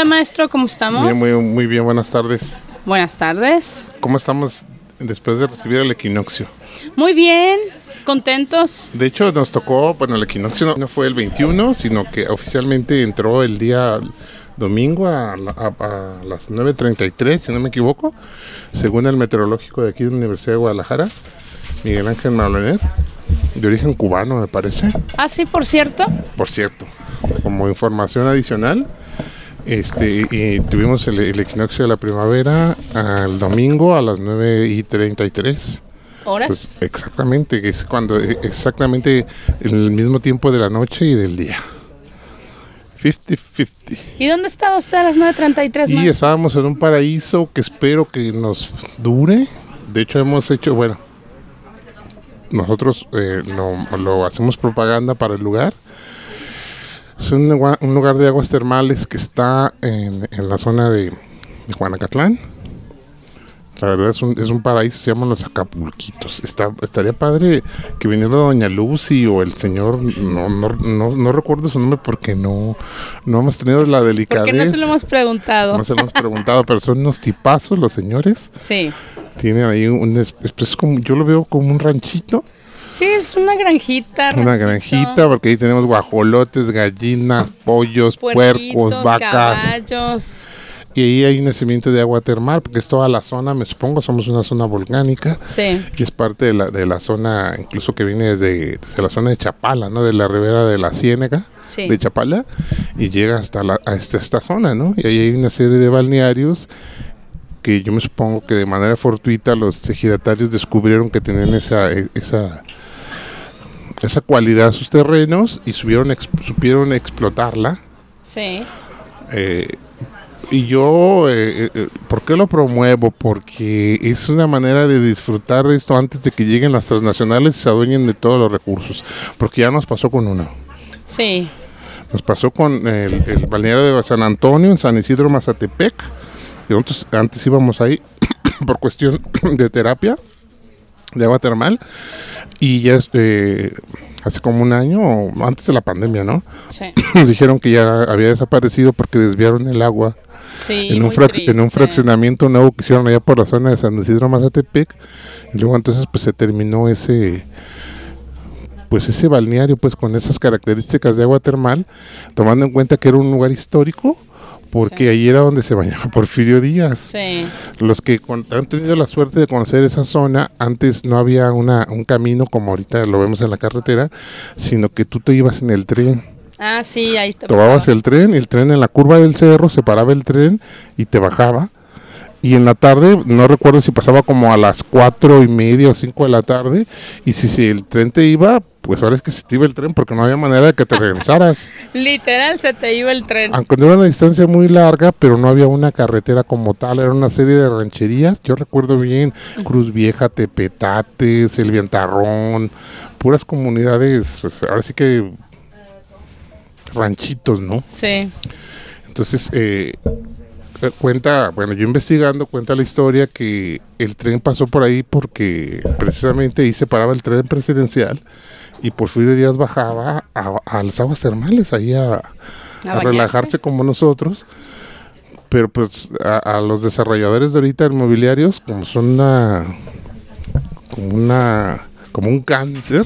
Hola maestro, ¿cómo estamos? Bien, muy, muy bien, buenas tardes. Buenas tardes. ¿Cómo estamos después de recibir el equinoccio? Muy bien, contentos. De hecho, nos tocó, bueno, el equinoccio no, fue el 21, sino que oficialmente entró el día domingo a, a- a las 9.33, si no me equivoco, según el meteorológico de aquí de la Universidad de Guadalajara, Miguel Ángel Maloner, de origen cubano, me parece. Ah, sí, por cierto. Por cierto, como información adicional, este, y tuvimos el, el equinoccio de la primavera al domingo a las 9 y 33. ¿Horas? Pues, exactamente, que es cuando eh, exactamente el mismo tiempo de la noche y del día. 50-50. ¿Y dónde estaba usted a las 9.33 Y estábamos en un paraíso que espero que nos dure. De hecho, hemos hecho, bueno, nosotros eh, lo, lo hacemos propaganda para el lugar. Es un, un lugar de aguas termales que está en, en la zona de, de Juanacatlán. La verdad es un, es un paraíso, se llaman los Acapulquitos. Está, estaría padre que viniera Doña Lucy o el señor, no, no, no, no recuerdo su nombre porque no, no hemos tenido la delicadeza. Porque no se lo hemos preguntado. No se lo hemos preguntado, pero son unos tipazos los señores. Sí. Tienen ahí un, es- es como, yo lo veo como un ranchito, Sí, es una granjita. una ranchito, granjita, porque ahí tenemos guajolotes, gallinas, pollos, puercos, vacas. caballos. Y ahí hay un nacimiento de agua termal, porque es toda la zona, me supongo, somos una zona volcánica. Sí. Y es parte de la, de la zona, incluso que viene desde, desde la zona de Chapala, ¿no? De la ribera de la Ciénega, Sí. de Chapala, y llega hasta la, a esta, esta zona, ¿no? Y ahí hay una serie de balnearios que yo me supongo que de manera fortuita los ejidatarios descubrieron que tenían esa, e- esa, esa cualidad sus terrenos y subieron, ex- supieron explotarla. Sí. Eh, y yo, eh, eh, ¿por qué lo promuevo? Porque es una manera de disfrutar de esto antes de que lleguen las transnacionales y se adueñen de todos los recursos. Porque ya nos pasó con uno. Sí. Nos pasó con el, el balneario de San Antonio, en San Isidro, Mazatepec. Nosotros antes íbamos ahí por cuestión de terapia, de agua termal. Y ya este, hace como un año, o antes de la pandemia, ¿no? Sí. Dijeron que ya había desaparecido porque desviaron el agua Sí. en, un en un fraccionamiento nuevo que hicieron allá por la zona de San Isidro Mazatepec y luego entonces pues se terminó ese pues ese balneario pues con esas características de agua termal tomando en cuenta que era un lugar histórico porque Sí. ahí era donde se bañaba Porfirio Díaz Sí. los que con- han tenido la suerte de conocer esa zona, antes no había una, un camino como ahorita lo vemos en la carretera, sino que tú te ibas en el tren. Ah, sí, ahí te Tomabas el tren, el tren en la curva del cerro, se paraba el tren y te bajaba. Y en la tarde, no recuerdo si pasaba como a las cuatro y media o cinco de la tarde. Y si, si el tren te iba, pues ahora es que se te iba el tren porque no había manera de que te regresaras. Literal se te iba el tren. Aunque no era una distancia muy larga, pero no había una carretera como tal, era una serie de rancherías. Yo recuerdo bien Cruz Vieja, Tepetates, El Vientarrón, puras comunidades, pues ahora sí que ranchitos, ¿no? Sí. Entonces, eh, eh, cuenta, bueno, yo investigando, cuenta la historia que el tren pasó por ahí porque precisamente ahí se paraba el tren presidencial y Porfirio Díaz bajaba a, a las aguas termales, ahí a, a relajarse como nosotros. Pero pues a, a los desarrolladores de ahorita inmobiliarios, como son una, como una, como un cáncer,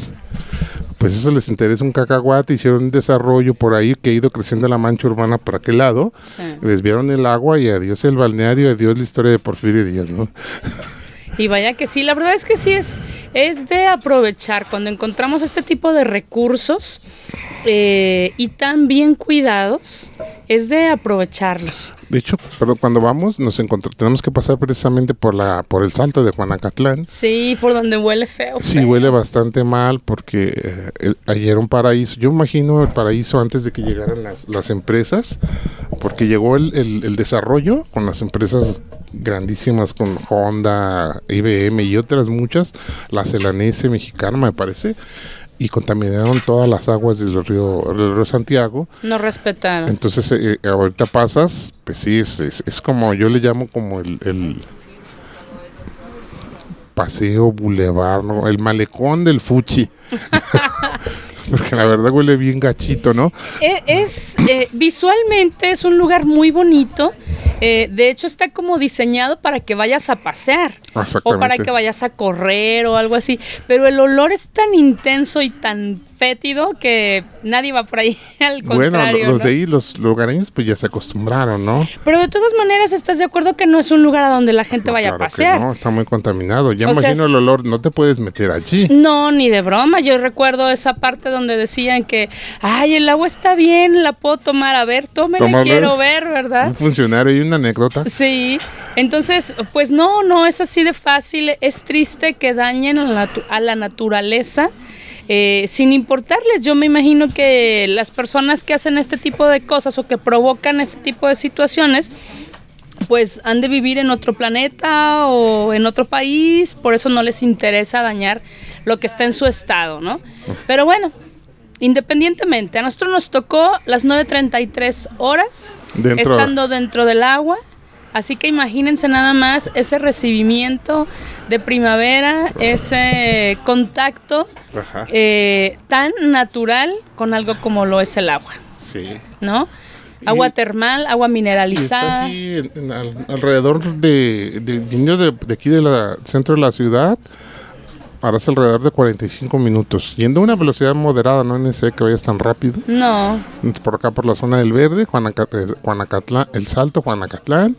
pues eso les interesa un cacahuate, hicieron un desarrollo por ahí que ha ido creciendo la mancha urbana por aquel lado, Sí. desviaron el agua y adiós el balneario, adiós la historia de Porfirio Díaz, ¿no? Y vaya que sí, la verdad es que sí es, es de aprovechar cuando encontramos este tipo de recursos eh, y tan bien cuidados, es de aprovecharlos. De hecho, perdón, cuando vamos nos encontramos, tenemos que pasar precisamente por la por el salto de Juanacatlán. Sí, por donde huele feo. Sí, feo. huele bastante mal porque eh, el- ahí era un paraíso. Yo imagino el paraíso antes de que llegaran las, las empresas, porque llegó el, el- el desarrollo con las empresas grandísimas, con Honda, IBM y otras muchas, la Celanese mexicana me parece, y contaminaron todas las aguas del río, del río Santiago. No respetaron. Entonces, eh, eh, ahorita pasas, pues sí, es, es, es como, yo le llamo como el, el paseo bulevar, ¿no? El malecón del Fuchi. Porque la verdad huele bien gachito, ¿no? E- Es, eh, visualmente es un lugar muy bonito. eh, de hecho, está como diseñado para que vayas a pasear. O para que vayas a correr o algo así. Pero el olor es tan intenso y tan fétido que nadie va por ahí. Al Bueno, contrario. los ¿no? de ahí, los lugareños, pues ya se acostumbraron, ¿no? Pero de todas maneras, ¿estás de acuerdo que no es un lugar a donde la gente No, vaya claro a que pasear? no, está muy contaminado. Ya O imagino el olor, no te puedes meter allí. No, ni de broma. Yo recuerdo esa parte donde decían que, ay, el agua está bien, la puedo tomar. A ver, tómela, Tómala. quiero ver, ¿verdad? Un funcionario y una anécdota. Sí, entonces, pues no, no es así de fácil. Es triste que dañen a la, a la naturaleza. eh, sin importarles, yo me imagino que las personas que hacen este tipo de cosas o que provocan este tipo de situaciones, pues han de vivir en otro planeta o en otro país, por eso no les interesa dañar lo que está en su estado, ¿no? Pero bueno, independientemente, a nosotros nos tocó las 9.33 horas Dentro- estando dentro del agua, así que imagínense nada más ese recibimiento de primavera, ese contacto eh, tan natural con algo como lo es el agua, Sí. ¿no? Agua Y- termal, agua Y está mineralizada. aquí en- en al- alrededor de, de, de aquí del centro de la ciudad, harás alrededor de 45 minutos. Yendo a una velocidad moderada, no necesario que vayas tan rápido. No, Por acá, por la zona del Verde, eh, Juanacatlán, El Salto, Juanacatlán.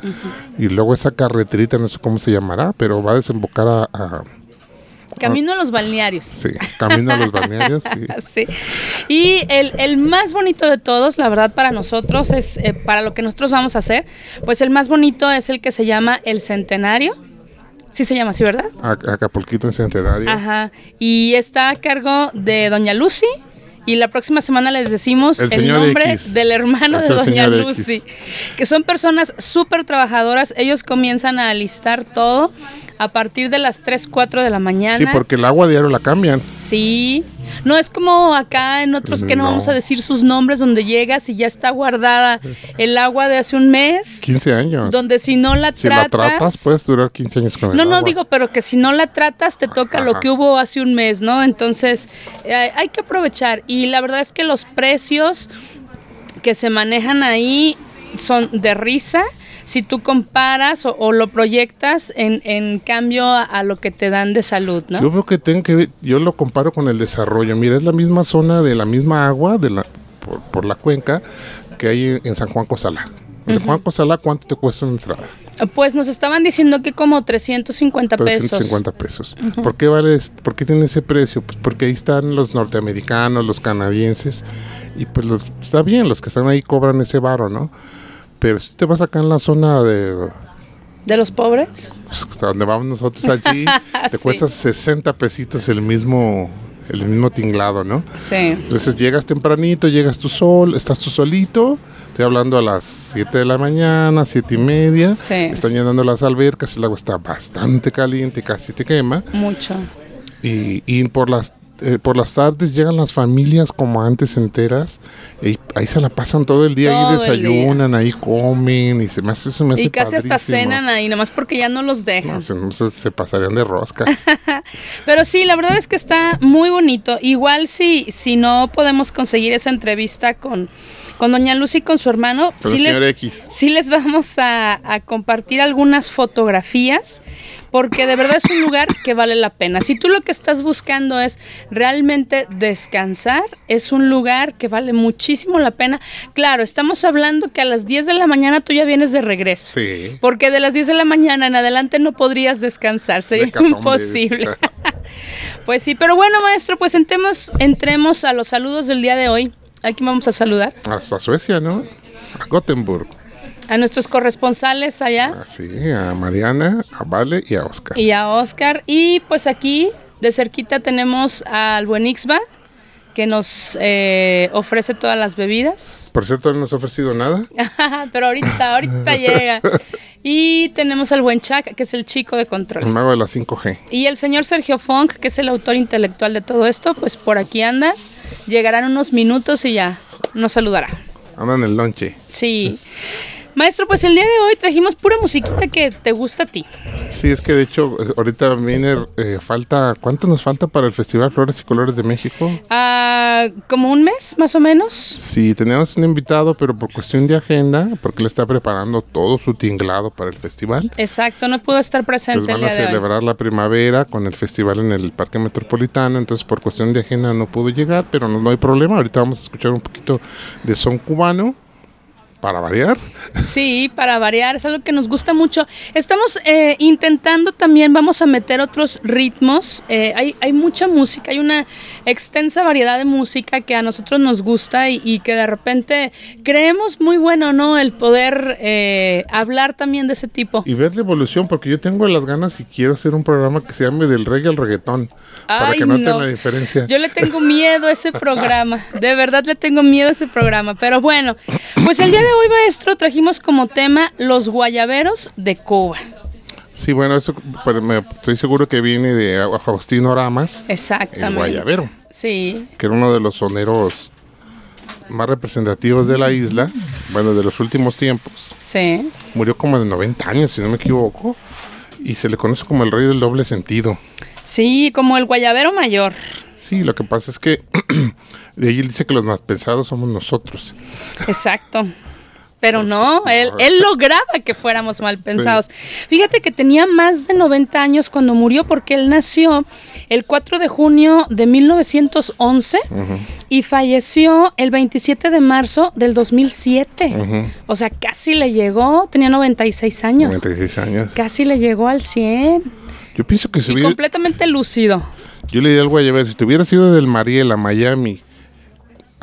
Y luego esa carreterita, no sé cómo se llamará, pero va a desembocar a... a- camino a los balnearios. sí, camino a los balnearios. sí. Sí. Y el, el más bonito de todos, la verdad, para nosotros, es eh, para lo que nosotros vamos a hacer, pues el más bonito es el que se llama el Centenario. Sí se llama así, ¿verdad? A- Acapulquito en Centenario. Ajá. Y está a cargo de Doña Lucy. Y la próxima semana les decimos El nombre X. del hermano Es de Doña Lucy. X. Que son personas súper trabajadoras. Ellos comienzan a alistar todo a partir de las 3, 4 de la mañana. Sí, porque el agua diario la cambian. Sí. No es como acá en otros que no, No. vamos a decir sus nombres, donde llegas y ya está guardada el agua de hace un mes. 15 años. Donde si no la si tratas. la tratas, puedes durar 15 años con el No, no digo, pero que si no la tratas te toca lo que hubo hace un mes, ¿no? Entonces eh, hay que aprovechar. Y la verdad es que los precios que se manejan ahí son de risa. Si tú comparas o, o lo proyectas en, en cambio a, a lo que te dan de salud, ¿no? Yo veo que tengo que ver- yo lo comparo con el desarrollo. Mira, es la misma zona de la misma agua de la, por, por la cuenca que hay en, San Juan Cosala. En San Juan Cosala, ¿cuánto te cuesta una entrada? Pues nos estaban diciendo que como 350 pesos. 350 pesos. ¿Por qué vale, por qué tiene ese precio? Pues porque ahí están los norteamericanos, los canadienses, y pues los- está bien, los que están ahí cobran ese varo, ¿no? Pero si te vas acá en la zona de ¿De los pobres? pues, donde vamos nosotros allí, te Sí. cuesta 60 pesitos el mismo, el mismo tinglado, ¿no? Sí. Entonces llegas tempranito, llegas tú sol, estás tú solito, estoy hablando a las 7 de la mañana, 7 y media, Sí. están llenando las albercas, el agua está bastante caliente, casi te quema, Mucho. y, y por las eh, por las tardes llegan las familias como antes enteras y ahí se la pasan todo el día Todo ahí día. desayunan ahí comen y se me hace, se me hace Y casi hasta cenan ahí, nomás porque ya no los dejan. No, se, no se- se pasarían de rosca Pero sí, la verdad es que está muy bonito. Igual si, si no podemos conseguir esa entrevista con, con Doña Lucy y con su hermano, sí les, X. sí les vamos a, a compartir algunas fotografías, porque de verdad es un lugar que vale la pena. Si tú lo que estás buscando es realmente descansar, es un lugar que vale muchísimo la pena. Claro, estamos hablando que a las 10 de la mañana tú ya vienes de regreso. sí Porque de las 10 de la mañana en adelante no podrías descansar, sería imposible. pues sí, pero bueno, maestro, pues entremos, entremos a los saludos del día de hoy. Aquí vamos a saludar hasta Suecia no a Gothenburg a nuestros corresponsales allá así a Mariana a Vale y a Oscar y a Oscar. Y pues aquí de cerquita tenemos al buen Ixba, que nos eh, ofrece todas las bebidas. Por cierto, no nos ha ofrecido nada. Pero ahorita, ahorita llega. Y tenemos al buen Chuck, que es el chico de controles. El mago de la 5G. Y el señor Sergio Funk, que es el autor intelectual de todo esto, pues por aquí anda. Llegarán unos minutos y ya nos saludará. Anda en el lonche. Sí. Maestro, pues el día de hoy trajimos pura musiquita que te gusta a ti. Sí, es que de hecho eh, ahorita viene, eh, falta, ¿cuánto nos falta para el Festival Flores y Colores de México? Ah, como un mes, más o menos. Sí, tenemos un invitado, pero por cuestión de agenda, porque le está preparando todo su tinglado para el festival. Exacto, no pudo estar presente Pues van el a día hoy. celebrar la primavera con el festival en el Parque Metropolitano, entonces por cuestión de agenda no pudo llegar, pero no, no hay problema. Ahorita vamos a escuchar un poquito de son cubano para variar. Sí, para variar, es algo que nos gusta mucho. Estamos eh, intentando también, vamos a meter otros ritmos. Eh, hay, hay mucha música, hay una extensa variedad de música que a nosotros nos gusta y, y que de repente creemos muy bueno, ¿no? El poder eh, hablar también de ese tipo. Y ver la evolución, porque yo tengo las ganas y quiero hacer un programa que se llame del reggae al reggaetón, para que noten no. la diferencia. Yo le tengo miedo a ese programa, de verdad le tengo miedo a ese programa. Pero bueno, pues el día de hoy, maestro, trajimos como tema los guayaberos de Cuba. Sí, bueno, eso pero me- estoy seguro que viene de Agustino Ramas, el Exactamente. guayabero, Sí, que era uno de los soneros más representativos de la isla, bueno, de los últimos tiempos. sí. Murió como de 90 años, si no me equivoco, y se le conoce como el rey del doble sentido. Sí, como el guayabero mayor. Sí, lo que pasa es que de ahí él dice que los más pensados somos nosotros. Exacto. Pero no, él, él lograba que fuéramos mal pensados. Fíjate que tenía más de 90 años cuando murió porque él nació el 4 de junio de 1911 y falleció el 27 de marzo del 2007. O sea, casi le llegó, tenía 96 años. 96 años. Casi le llegó al 100 Yo pienso que y hubiera, completamente lúcido. yo le di al guayabero, si te hubieras ido del Mariel a Miami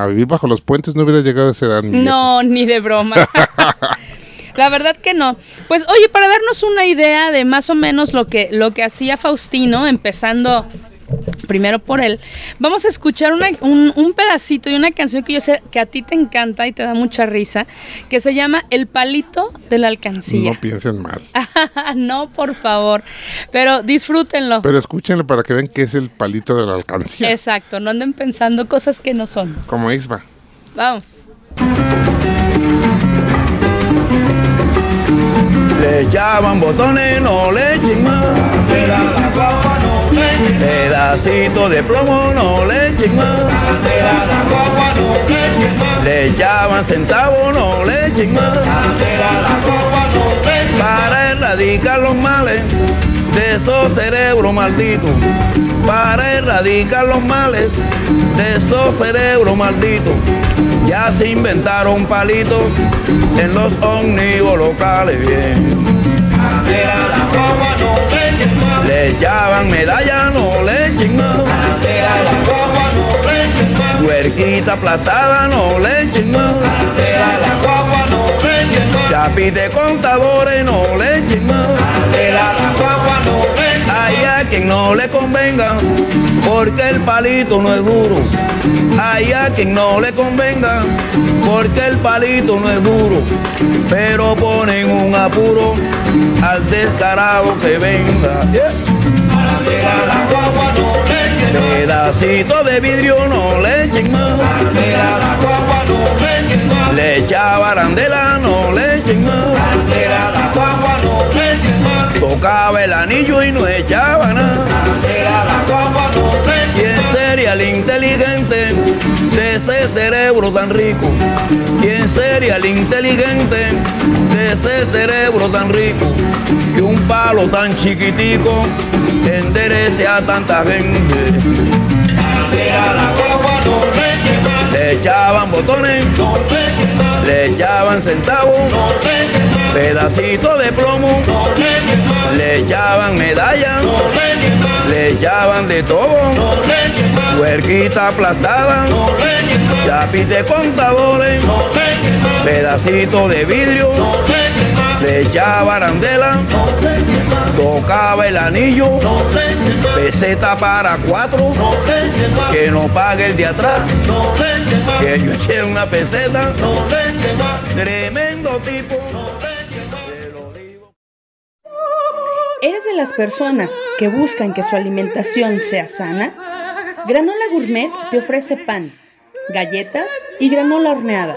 a vivir bajo los puentes, no hubieras llegado a esa edad. No, ni de broma. La verdad que no. Pues oye, para darnos una idea de más o menos lo que, lo que hacía Faustino, empezando primero por él, vamos a escuchar una- un, un pedacito de una canción que yo sé que a ti te encanta y te da mucha risa, que se llama El palito de la alcancía. No piensen mal. No, por favor. Pero disfrútenlo. Pero escúchenlo para que vean que es el palito de la alcancía. Exacto, no anden pensando cosas que no son. Como Isba. Vamos. Le llaman botones, no le más. Pedacito de plomo, no le echen más. Le llaman centavo, no le echen más. Para erradicar los males de esos cerebros malditos. Para erradicar los males de esos cerebros malditos. Ya se inventaron palitos en los ómnibus locales. Bien. Le llaman medalla, no le echen más. Huerquita platada, no le echen más. Chapite contadores, no le echen más. Quien no le convenga, porque el palito no es duro. Hay a quien no le convenga, porque el palito no es duro. Pero ponen un apuro al descarado que venga. Pedacito de vidrio no le echen más. Le echaban arandela, no le echen más. Tocaba el anillo y no echaba nada. ¿Quién sería el inteligente de ese cerebro tan rico? ¿Quién sería el inteligente de ese cerebro tan rico? Que un palo tan chiquitico enderece a tanta gente. Le echaban botones, le echaban centavos, pedacito de plomo, le echaban medallas, le echaban de todo, huerquita aplastada, chapite contadores, pedacito de vidrio, le echaba arandela, tocaba el anillo, peseta para cuatro, que no pague el de atrás, que yo eché una peseta, tremendo tipo. ¿Eres de las personas que buscan que su alimentación sea sana? Granola Gourmet te ofrece pan, galletas y granola horneada.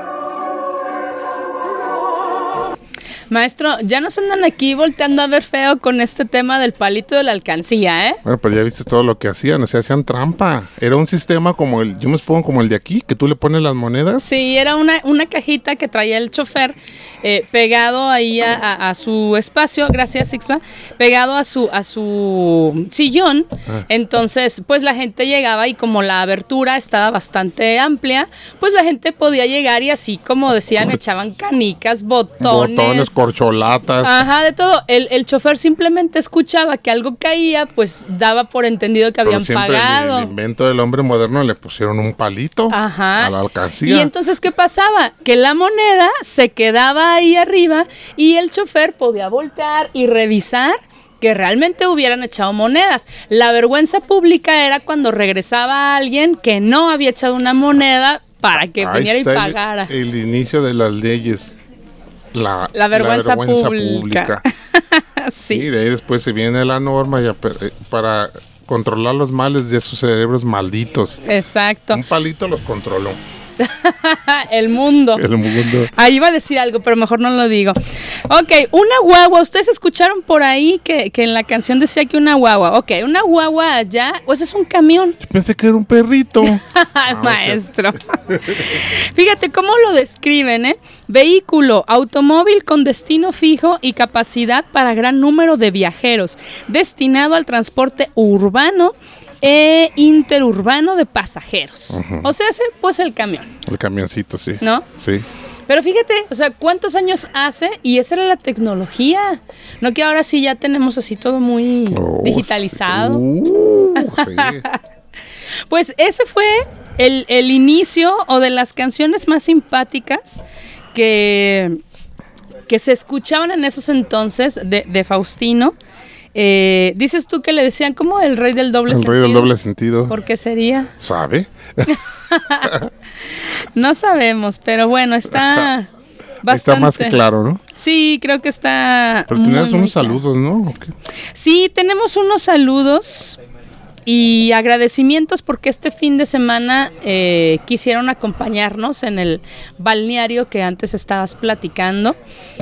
Maestro, ya nos andan aquí volteando a ver feo con este tema del palito de la alcancía, ¿eh? Bueno, pero ya viste todo lo que hacían, o sea, hacían trampa. Era un sistema como el, yo me supongo como el de aquí, que tú le pones las monedas. Sí, era una, una cajita que traía el chofer eh, pegado ahí a, a- a su espacio, gracias Sixma, pegado a su, a su sillón. Ah. Entonces, pues la gente llegaba y como la abertura estaba bastante amplia, pues la gente podía llegar y así como decían, echaban canicas, botones. Botones, corcholatas. Ajá, de todo. El, el chofer simplemente escuchaba que algo caía, pues daba por entendido que habían pagado. El, invento del hombre moderno le pusieron un palito Ajá. a la alcancía. Y entonces, ¿qué pasaba? Que la moneda se quedaba ahí arriba y el chofer podía voltear y revisar que realmente hubieran echado monedas. La vergüenza pública era cuando regresaba alguien que no había echado una moneda para que Ahí viniera y el- pagara. El, inicio de las leyes. La, La vergüenza pública. pública. sí. Y de ahí después se viene la norma ya eh, para controlar los males de esos cerebros malditos. Exacto. Un palito los controló. el mundo. El mundo. Ahí iba a decir algo, pero mejor no lo digo. Ok, una guagua. Ustedes escucharon por ahí que, que en la canción decía que una guagua. Ok, una guagua allá, pues es un camión. Yo pensé que era un perrito. Ah, maestro. Fíjate cómo lo describen, ¿eh? Vehículo, automóvil con destino fijo y capacidad para gran número de viajeros, destinado al transporte urbano e interurbano de pasajeros. O sea, pues el camión, El camioncito, sí. ¿no? Sí. Pero fíjate, o sea, ¿cuántos años hace? Y esa era la tecnología. No que ahora sí ya tenemos así todo muy Oh, digitalizado. sí. Uh, sí. Pues ese fue el, el inicio o de las canciones más simpáticas que, que se escuchaban en esos entonces de, de Faustino. Eh, dices tú que le decían como el rey del doble El sentido. rey del doble sentido. ¿Por qué sería? ¿Sabe? No sabemos, pero bueno, está bastante. Está más que claro, ¿no? Sí, creo que está. Pero muy unos claro. saludos, ¿no? Sí, tenemos unos saludos y agradecimientos porque este fin de semana eh, quisieron acompañarnos en el balneario que antes estabas platicando.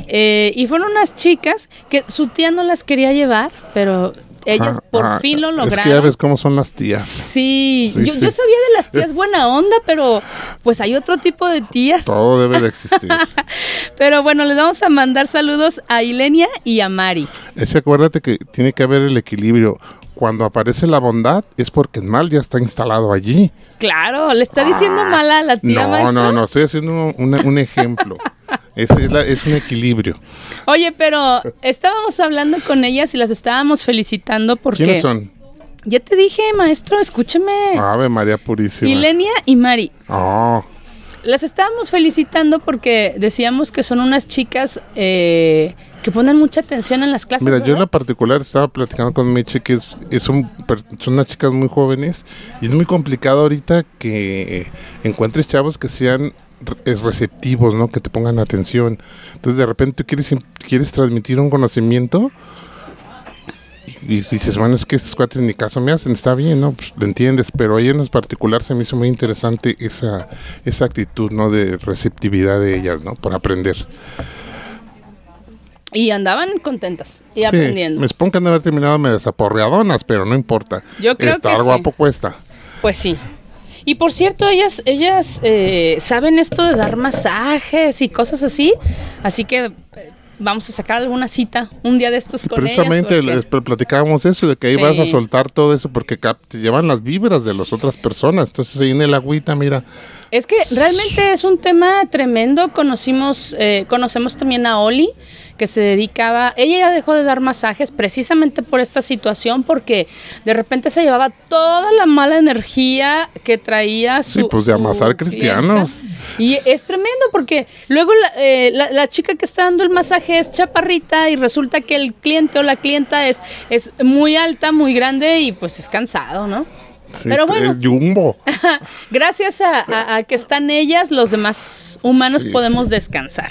Eh, y fueron unas chicas que su tía no las quería llevar, pero ellas Ah, por ah, fin lo Es que ya lograron. ves cómo son las tías. Sí, Sí, yo, sí. yo sabía de las tías buena onda, pero pues hay otro tipo de tías. Todo debe de existir. Pero bueno, les vamos a mandar saludos a Ilenia y a Mari. Es que acuérdate que tiene que haber el equilibrio. Cuando aparece la bondad es porque el mal ya está instalado allí. Claro, le está diciendo mala a la tía Ah, No, maestra. no, no, estoy haciendo un, un ejemplo. es, es, la- es un equilibrio. Oye, pero estábamos hablando con ellas y las estábamos felicitando porque. ¿Quiénes son? Ya te dije, maestro, escúchame. Ave María Purísima. Ilenia y Mari. Oh, Las estábamos felicitando porque decíamos que son unas chicas eh, que ponen mucha atención en las clases. Mira, yo en la particular estaba platicando con Meche que es, es un, son unas chicas muy jóvenes y es muy complicado ahorita que encuentres chavos que sean receptivos, ¿no? Que te pongan atención. Entonces de repente tú quieres, quieres transmitir un conocimiento y dices, bueno, es que estos cuates ni caso me hacen, está bien, ¿no? Pues lo entiendes, pero ahí en particular se me hizo muy interesante esa, esa actitud, ¿no? De receptividad de ellas, ¿no? Por aprender. Y andaban contentas y Sí, aprendiendo. me supongo que han de haber terminado medio desaporreadonas, pero no importa. Yo creo Estar que sí. guapo cuesta. Pues sí. Y por cierto, ellas, ellas eh, saben esto de dar masajes y cosas así. Así que vamos a sacar alguna cita un día de estos con Precisamente ellas. les pl- platicábamos eso, de que ahí Sí. vas a soltar todo eso porque te llevan las vibras de las otras personas. Entonces ahí en el agüita, mira, Es que realmente es un tema tremendo. Conocimos, eh, conocemos también a Oli, que se dedicaba, ella ya dejó de dar masajes precisamente por esta situación, porque de repente se llevaba toda la mala energía que traía su. Sí, pues, de amasar cristianos. clienta. Y es tremendo porque luego la, eh, la- la chica que está dando el masaje es chaparrita y resulta que el cliente o la clienta es, es muy alta, muy grande y pues es cansado, ¿no? Sí, Pero bueno. es jumbo. Gracias a, a- a que están ellas, los demás humanos Sí, podemos sí. descansar.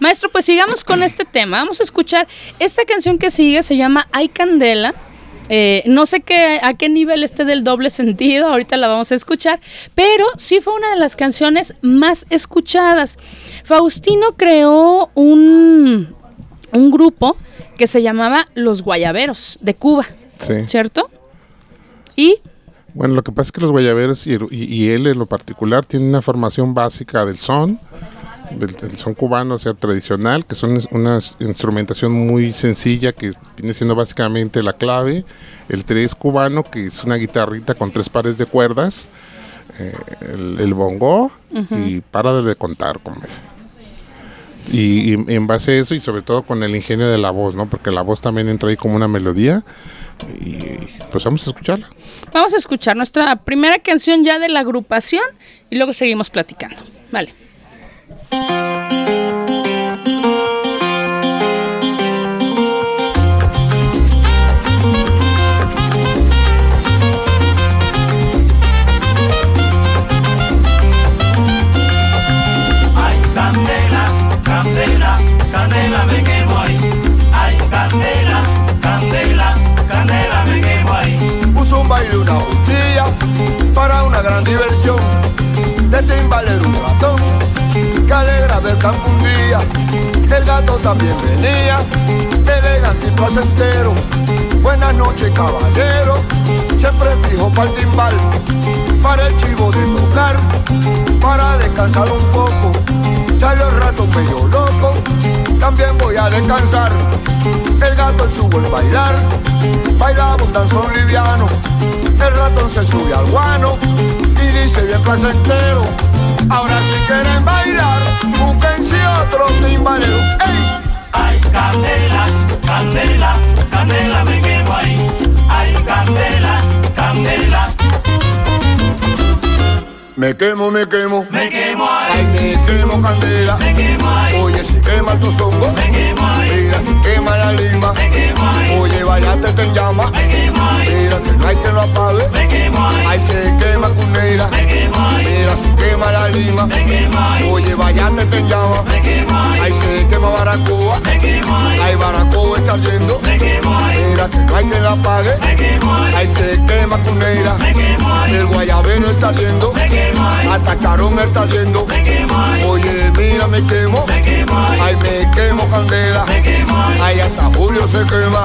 Maestro, pues sigamos con este tema. Vamos a escuchar esta canción que sigue, se llama Hay Candela. Eh, no sé qué, a qué nivel esté del doble sentido, ahorita la vamos a escuchar, pero sí fue una de las canciones más escuchadas. Faustino creó un, un grupo que se llamaba Los Guayaberos de Cuba, Sí. ¿cierto? Y Bueno, lo que pasa es que los guayaberos y, y- y él en lo particular tienen una formación básica del son, del, del son cubano, o sea, tradicional, que son una instrumentación muy sencilla que viene siendo básicamente la clave, el tres cubano, que es una guitarrita con tres pares de cuerdas, eh, el, el bongo y para de contar, como es. Y, y en base a eso y sobre todo con el ingenio de la voz, ¿no? Porque la voz también entra ahí como una melodía y pues vamos a escucharla. Vamos a escuchar nuestra primera canción ya de la agrupación y luego seguimos platicando. Vale. Campo un día el gato también venía elegante y placentero buenas noches caballero siempre fijo para el timbal para el chivo de tocar para descansar un poco. Salió el rato medio loco también voy a descansar. El gato en su buen bailar bailaba un danzón liviano. El ratón se sube al guano y dice bien placentero ahora si quieren bailar búsquense otro timbalero ¡Ey! Ay, candela, candela, candela me quemo ahí. Ay, candela, candela, me quemo me quemo me quemo ay ahí. me quemo candela Me quemo ahí. oye si quema el tozongo Me quemo ahí. mira si quema la lima Me quemo ahí. oye vayate te llama Me quemo ahí. mira que no hay que lo apague Me quemo ahí. Ahí se quema si quema la lima. Oye, vayate te llama. Ahí. Se quema Baracoa, ahí. Baracoa está yendo. Mira que no hay que la pague. Ahí. Se quema cuneira, el guayabero está yendo. Hasta Charón está yendo. Oye, mira me quemo. Ahí. Me quemo candela. Ahí. Hasta Julio se quema.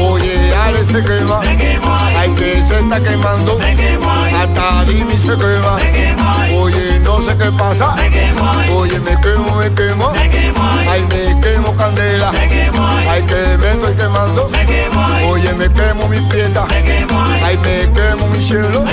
Oye, Ale se quema. Ahí. Ay, que se está quemando. Hasta Dimi se quema. Oye, no sé qué pasa. Oye, me quemo, me quemo. Me quemo ahí. Ay, me quemo candela. Me quemo ahí. Ay, que me estoy quemando. Me quemo ahí. Oye, me quemo mi prieta. Me quemo ahí. Ay, me quemo mi cielo.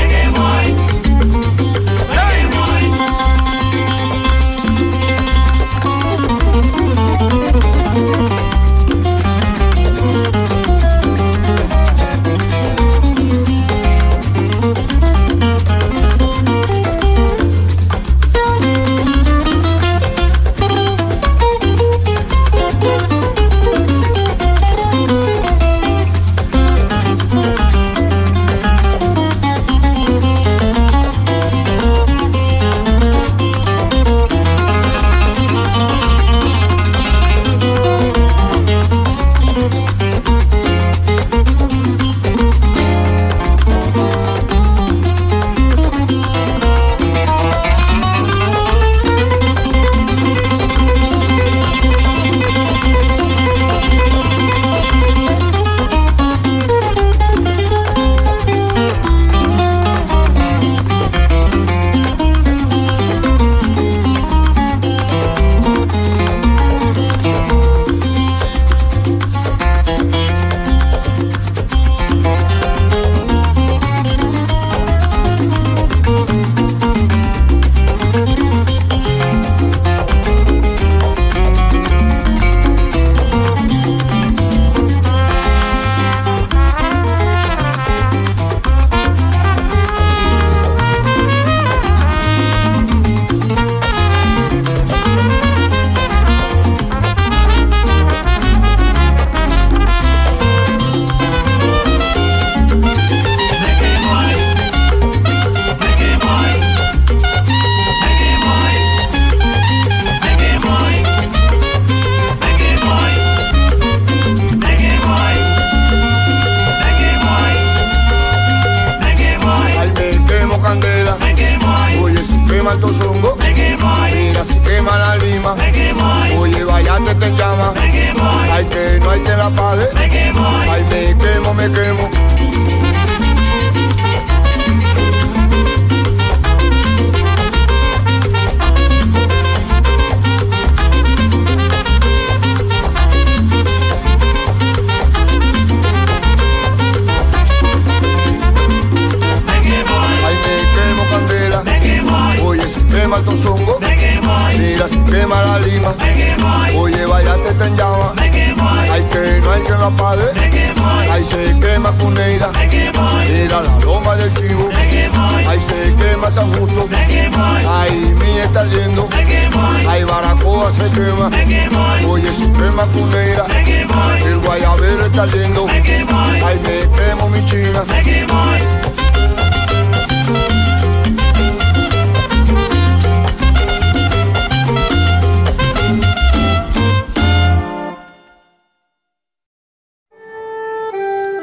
Ay, me quemo mi china.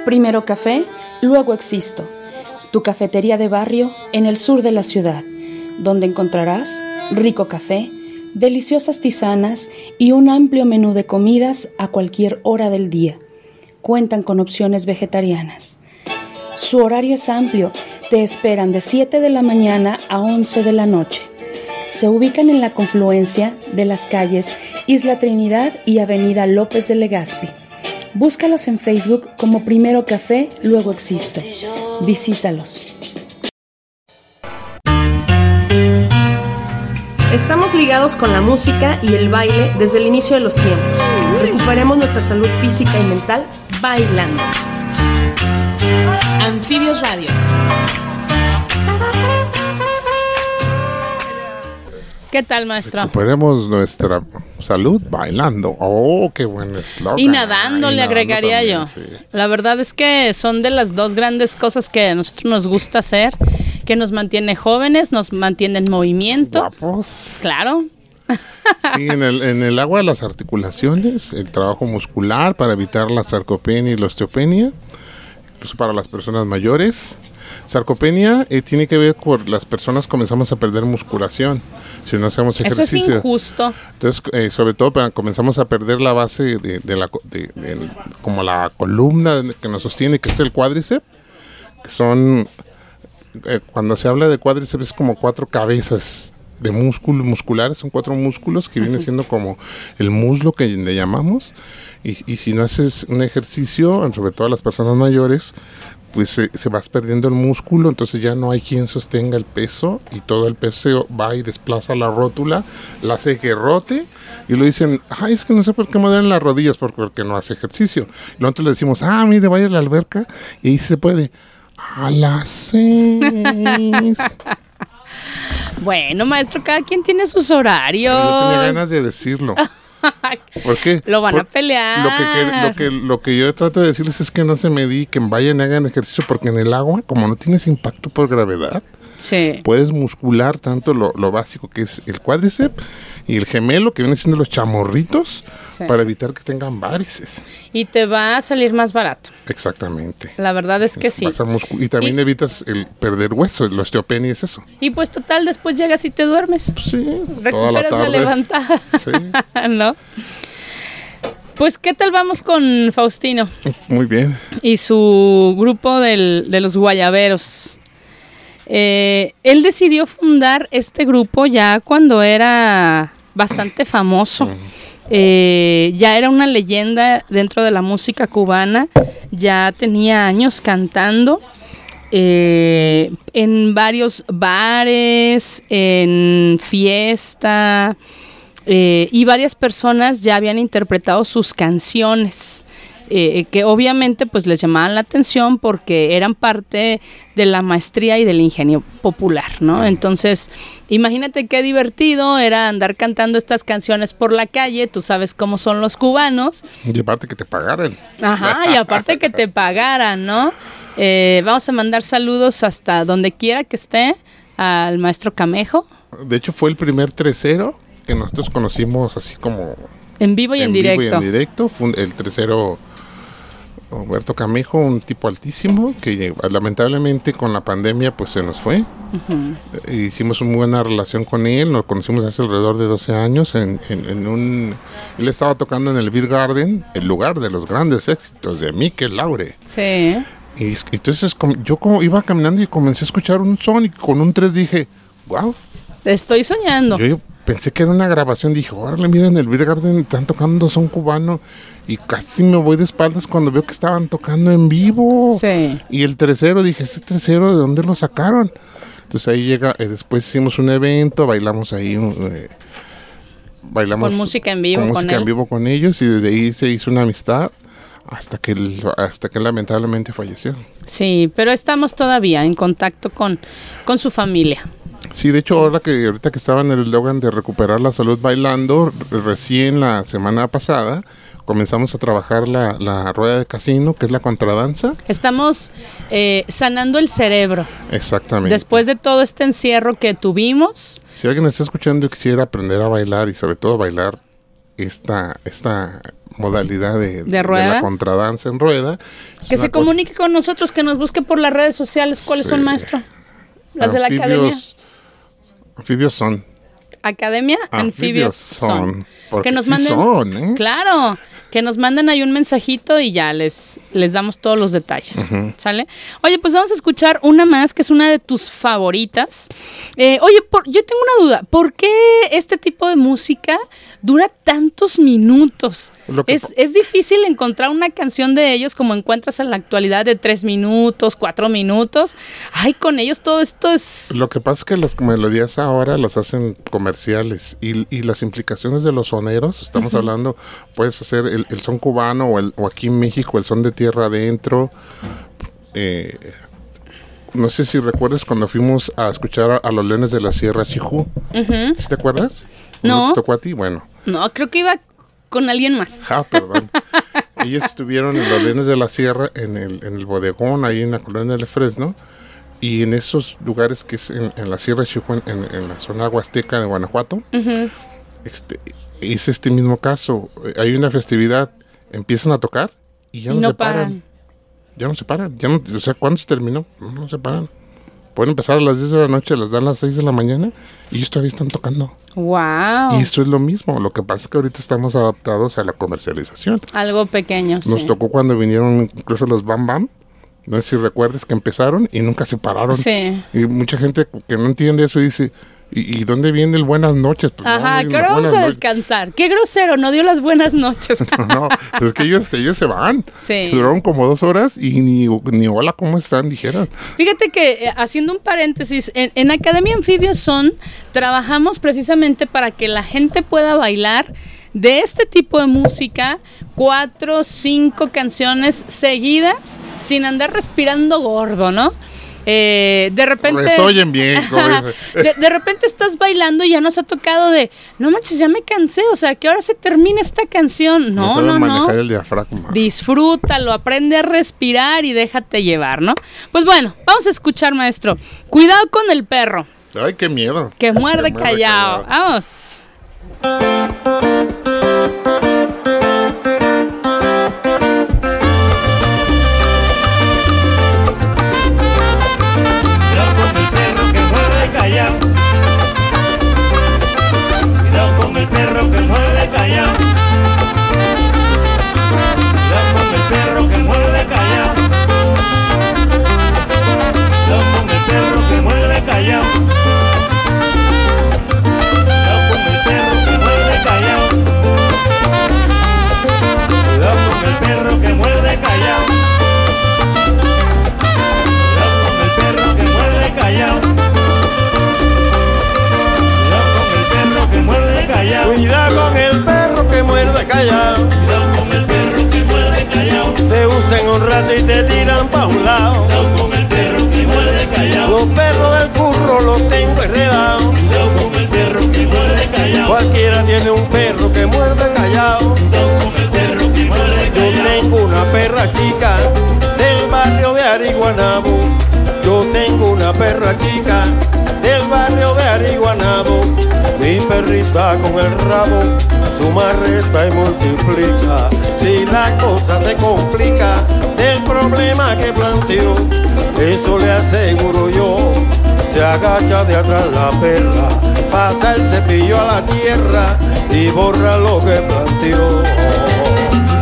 Primero café, luego existo. Tu cafetería de barrio en el sur de la ciudad, donde encontrarás rico café, deliciosas tisanas y un amplio menú de comidas a cualquier hora del día. Cuentan con opciones vegetarianas. Su horario es amplio, te esperan de 7 de la mañana a 11 de la noche. Se ubican en la confluencia de las calles Isla Trinidad y Avenida López de Legazpi. Búscalos en Facebook como Primero Café, luego Existo. Visítalos. Estamos ligados con la música y el baile desde el inicio de los tiempos. Recuperemos nuestra salud física y mental bailando. Anfibios Radio. ¿Qué tal, maestro? Recuperemos nuestra salud bailando. Oh, qué buen eslogan. Y nadando, le agregaría yo. sí. La verdad es que son de las dos grandes cosas que a nosotros nos gusta hacer, que nos mantiene jóvenes, nos mantiene en movimiento. Guapos. Claro. Sí, en el, en el agua de las articulaciones, el trabajo muscular para evitar la sarcopenia y la osteopenia, incluso para las personas mayores. Sarcopenia eh, tiene que ver con las personas comenzamos a perder musculación si no hacemos Eso es ejercicio. injusto. Entonces, eh, sobre todo, para- comenzamos a perder la base de, de la, co- de- de- como la columna que nos sostiene, que es el cuádriceps, que son, eh, cuando se habla de cuádriceps es como cuatro cabezas de músculos musculares, son cuatro músculos que viene siendo como el muslo que le llamamos, y, y si no haces un ejercicio, sobre todo las personas mayores, pues se, se vas perdiendo el músculo, entonces ya no hay quien sostenga el peso y todo el peso va y desplaza la rótula, la hace que rote y lo dicen, ay, es que no sé por qué me duelen las rodillas porque, porque no hace ejercicio. Y nosotros le decimos, ah, mire, vaya a la alberca y ahí se puede. A las seis. Bueno, maestro, cada quien tiene sus Pero horarios. yo tenía ganas de decirlo. ¿Por qué? Lo van a pelear. Lo que, que- lo, que, lo que yo trato de decirles es que no se mediquen, vayan y hagan ejercicio, porque en el agua, como no tienes impacto por gravedad, Sí. puedes muscular tanto lo, lo básico que es el cuádriceps y el gemelo, que vienen siendo los chamorritos, Sí. para evitar que tengan varices. Y te va a salir más barato. Exactamente. La verdad es que sí. Y también Y- evitas el perder hueso, la osteopenia es eso. Y pues total, después llegas y te duermes. Pues sí, toda la Recuperas la, tarde. levantada. Sí. ¿No? Pues, ¿qué tal vamos con Faustino Muy bien. y su grupo del- de los guayaberos? Eh, él decidió fundar este grupo ya cuando era bastante famoso. Eh, ya era una leyenda dentro de la música cubana, ya tenía años cantando eh, en varios bares, en fiesta, eh, y varias personas ya habían interpretado sus canciones. Eh, que obviamente pues les llamaban la atención porque eran parte de la maestría y del ingenio popular, ¿no? Entonces, imagínate qué divertido era andar cantando estas canciones por la calle, tú sabes cómo son los cubanos, Y aparte que te pagaran. Ajá, y aparte que te pagaran, ¿no? Eh, vamos a mandar saludos hasta donde quiera que esté al maestro Camejo, De hecho, fue el primer tresero que nosotros conocimos así como en vivo y en, vivo directo. y en directo. Fue el tercero Humberto Camejo, un tipo altísimo que lamentablemente con la pandemia pues se nos fue. Eh, Hicimos una muy buena relación con él, nos conocimos hace alrededor de 12 años en, en- en un... Él estaba tocando en el Beer Garden, el lugar de los grandes éxitos de Mikel Laure. Sí. Y es- entonces yo como iba caminando y comencé a escuchar un son y con un 3 dije, wow, Estoy soñando. yo pensé que era una grabación, dije, órale, mira, en el Beer Garden están tocando son cubano y casi me voy de espaldas cuando veo que estaban tocando en vivo. Sí. Y el tercero, dije, ese tercero, ¿de dónde lo sacaron? Entonces ahí llega, eh, después hicimos un evento, bailamos ahí, eh, bailamos Con música en vivo con con música en él. vivo con ellos y desde ahí se hizo una amistad hasta que, hasta que lamentablemente falleció. Sí, pero estamos todavía en contacto con, con su familia. Sí, de hecho, ahora que ahorita que estaba en el eslogan de recuperar la salud bailando, recién la semana pasada comenzamos a trabajar la, la rueda de casino, que es la contradanza. Estamos eh, sanando el cerebro. Exactamente. Después de todo este encierro que tuvimos, Si alguien está escuchando y quisiera aprender a bailar y sobre todo bailar esta, esta modalidad de, ¿De rueda? la contradanza en rueda. que se comunique con nosotros, que nos busque por las redes sociales. ¿Cuáles son, maestro? Las de la academia. Anfibios son. Academia Anfibios Anfibios Son. que nos sí manden, son, ¿eh? Claro, que nos manden ahí un mensajito y ya les, les damos todos los detalles. ¿Sale? Oye, pues vamos a escuchar una más que es una de tus favoritas. Eh, oye, por- yo tengo una duda. ¿Por qué este tipo de música dura tantos minutos? Es, es difícil encontrar una canción de ellos como encuentras en la actualidad de tres minutos, cuatro minutos. Ay, con ellos todo esto es... Lo que pasa es que las melodías ahora las hacen comerciales y, y las implicaciones de los soneros, estamos hablando, puedes hacer el, el son cubano o, el, o aquí en México el son de tierra adentro. Eh, no sé si recuerdas cuando fuimos a escuchar a, a los Leones de la Sierra Chijú. ¿Sí te acuerdas? No. ¿Te tocó a ti? Bueno. No, creo que iba con alguien más. Ah, perdón. Ellos estuvieron en los Leones de la Sierra, en el, en el bodegón, ahí en la colonia del Fresno. Y en esos lugares que es en, en la Sierra de Chihuahua, en, en la zona huasteca de Guanajuato, este, es este mismo caso. Eh, Hay una festividad, empiezan a tocar y ya y no, no se paran. paran. Ya no se paran. Ya no, o sea, ¿cuándo se terminó? No, no se paran. Pueden empezar a las 10 de la noche, les dan las 6 de la mañana y ellos todavía están tocando. Wow. Y eso es lo mismo. Lo que pasa es que ahorita estamos adaptados a la comercialización. Algo pequeño, Nos sí. tocó cuando vinieron incluso los Bam Bam. No sé si recuerdes que empezaron y nunca se pararon. Sí. Y mucha gente que no entiende eso dice, ¿y, y dónde viene el buenas noches? Pues no, Ajá, no que ahora vamos a descansar. Qué grosero, no dio las buenas noches. No, pues es que ellos, ellos se van. Sí. Duraron como dos horas y ni, ni hola, ¿cómo están? Dijeron. Fíjate que, eh, haciendo un paréntesis, en, en Academia Anfibios Son trabajamos precisamente para que la gente pueda bailar de este tipo de música, cuatro, cinco canciones seguidas, sin andar respirando gordo, ¿no? Eh, de repente. Resoyen bien, como dice. de, de repente estás bailando y ya nos ha tocado de, no manches, ya me cansé, o sea, que ahora se termina esta canción. No, no, no. manejar el diafragma. Disfrútalo, aprende a respirar y déjate llevar, ¿no? Pues bueno, vamos a escuchar, maestro. Cuidado con el perro, Ay, qué miedo. que muerde, Que callado. Vamos. Un rato y te tiran pa' un lado. Cuidado el perro que muerde callado. Los perros del curro los tengo enredados. Cuidado el perro que muerde callado. Cualquiera tiene un perro que muerde callado. Cuidado el perro que muerde Yo callado. tengo una perra chica del barrio de Ariguanabo. Yo tengo una perra chica del barrio de Ariguanabo. Mi perrita con el rabo su marreta y multiplica. Si la cosa se complica, el problema que planteó, eso le aseguro yo. Se agacha de atrás la perra, pasa el cepillo a la tierra y borra lo que planteó.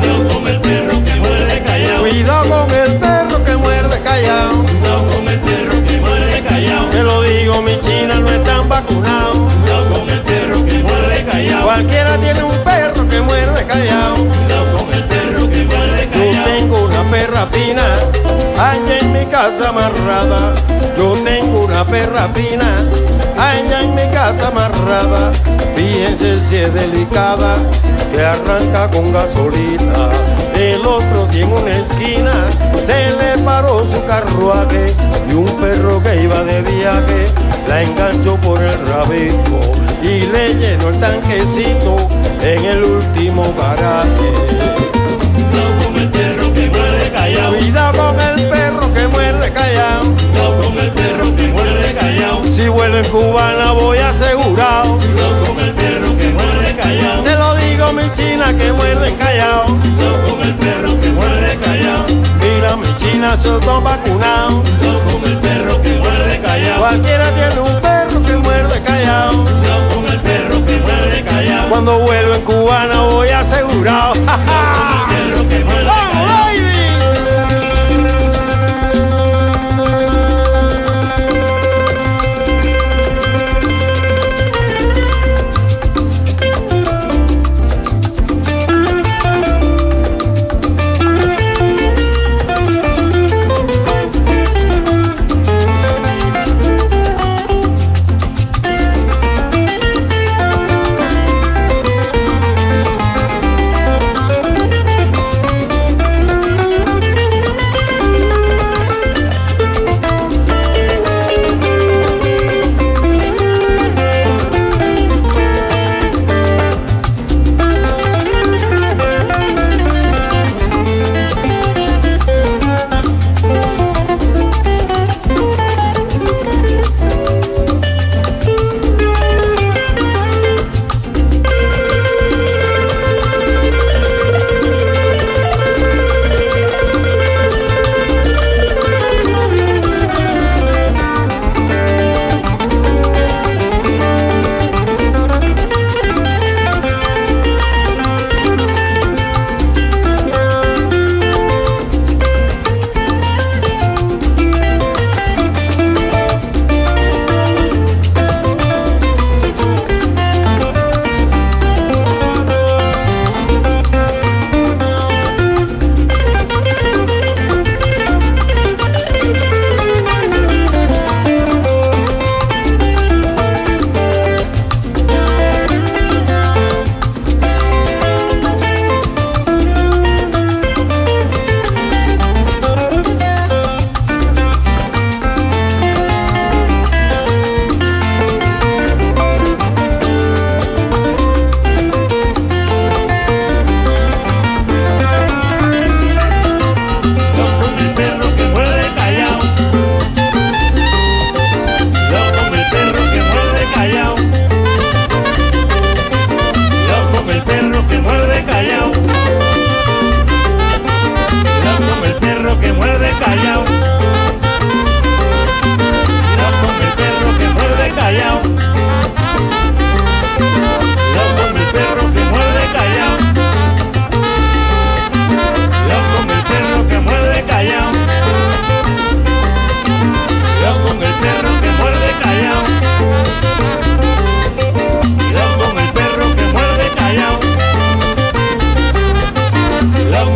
Cuidado con el perro que muerde callado. Cuidado con el perro que muerde callado. Cuidado con el perro que muerde callado. Te lo digo, mi china no están vacunados. Cuidado con el perro que muerde callado. Cualquiera tiene un perro que muerde callado. Fina, allá en mi casa amarrada. Yo tengo una perra fina, allá en mi casa amarrada. Fíjense si es delicada, que arranca con gasolina. El otro día en una esquina se le paró su carruaje y un perro que iba de viaje la enganchó por el rabito y le llenó el tanquecito en el último garaje. Muerde callado. Cuidado con el perro que muerde callado. Cuidado con el perro que muerde callado. Si vuelo en cubana voy asegurado. Cuidado con el perro que muerde callado. Te lo digo mi china que muerden callado. Cuidado con el perro que muerde callado. Mira mi china son dos vacunados. Cuidado con el perro que muerde callado. Cualquiera tiene un perro que muerde callado. Cuidado con el perro que muerde callado. Cuando vuelo en cubana voy asegurado.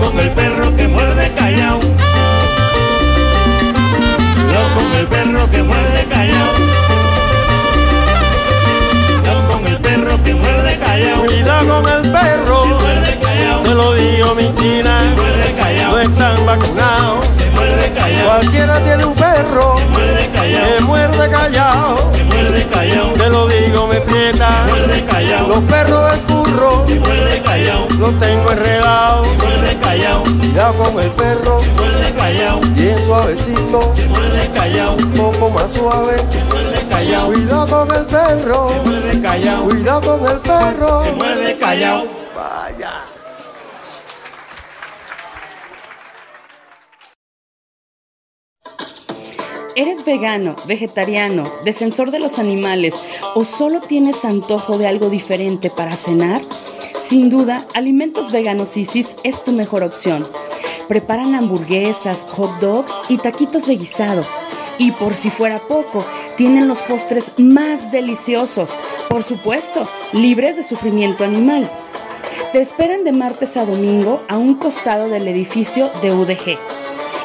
con el perro que muerde. Cuidado con el perro que muerde callado. Cuidado con el perro que muerde callado. Cuidado con el perro. Muerde callado. Te lo digo mi china. Muerde No callado. están vacunados. Que muerde. Cualquiera tiene un perro Muerde que muerde. Que callado. Te lo digo, me prieta. Muerde. Los perros del curro Que muerde los tengo enredados. Muerde cuidado con el perro, que muerde callao, bien suavecito, que muerde callao, un poco más suave, que muerde callao, cuidado con el perro, que muerde callao, cuidado con el perro, que muerde callao, vaya. ¿Eres vegano, vegetariano, defensor de los animales o solo tienes antojo de algo diferente para cenar? Sin duda, Alimentos Veganos Isis es tu mejor opción. Preparan hamburguesas, hot dogs y taquitos de guisado. Y por si fuera poco, tienen los postres más deliciosos, por supuesto, libres de sufrimiento animal. Te esperan de martes a domingo a un costado del edificio de UDG.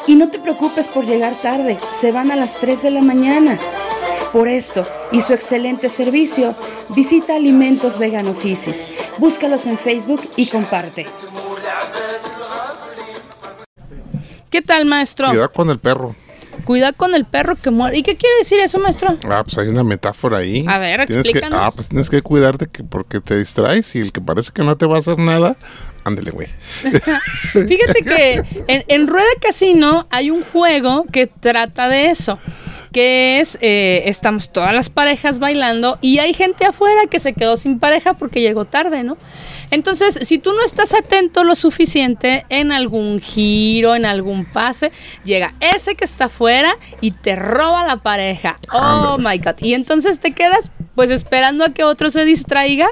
Y no te preocupes por llegar tarde, se van a las 3 de la mañana. Por esto y su excelente servicio, visita Alimentos Veganos Isis. Búscalos en Facebook y comparte. ¿Qué tal, maestro? Cuidado con el perro. Cuidado con el perro que muere. ¿Y qué quiere decir eso, maestro? Ah, pues hay una metáfora ahí. A ver, tienes que, explícanos. Ah, pues tienes que cuidarte que porque te distraes y el que parece que no te va a hacer nada, ándele, güey. Fíjate que en, en Rueda Casino hay un juego que trata de eso. Que es, eh, estamos todas las parejas bailando y hay gente afuera que se quedó sin pareja porque llegó tarde, ¿no? Entonces, si tú no estás atento lo suficiente en algún giro, en algún pase, llega ese que está afuera y te roba la pareja. Oh my God. Y entonces te quedas pues esperando a que otro se distraiga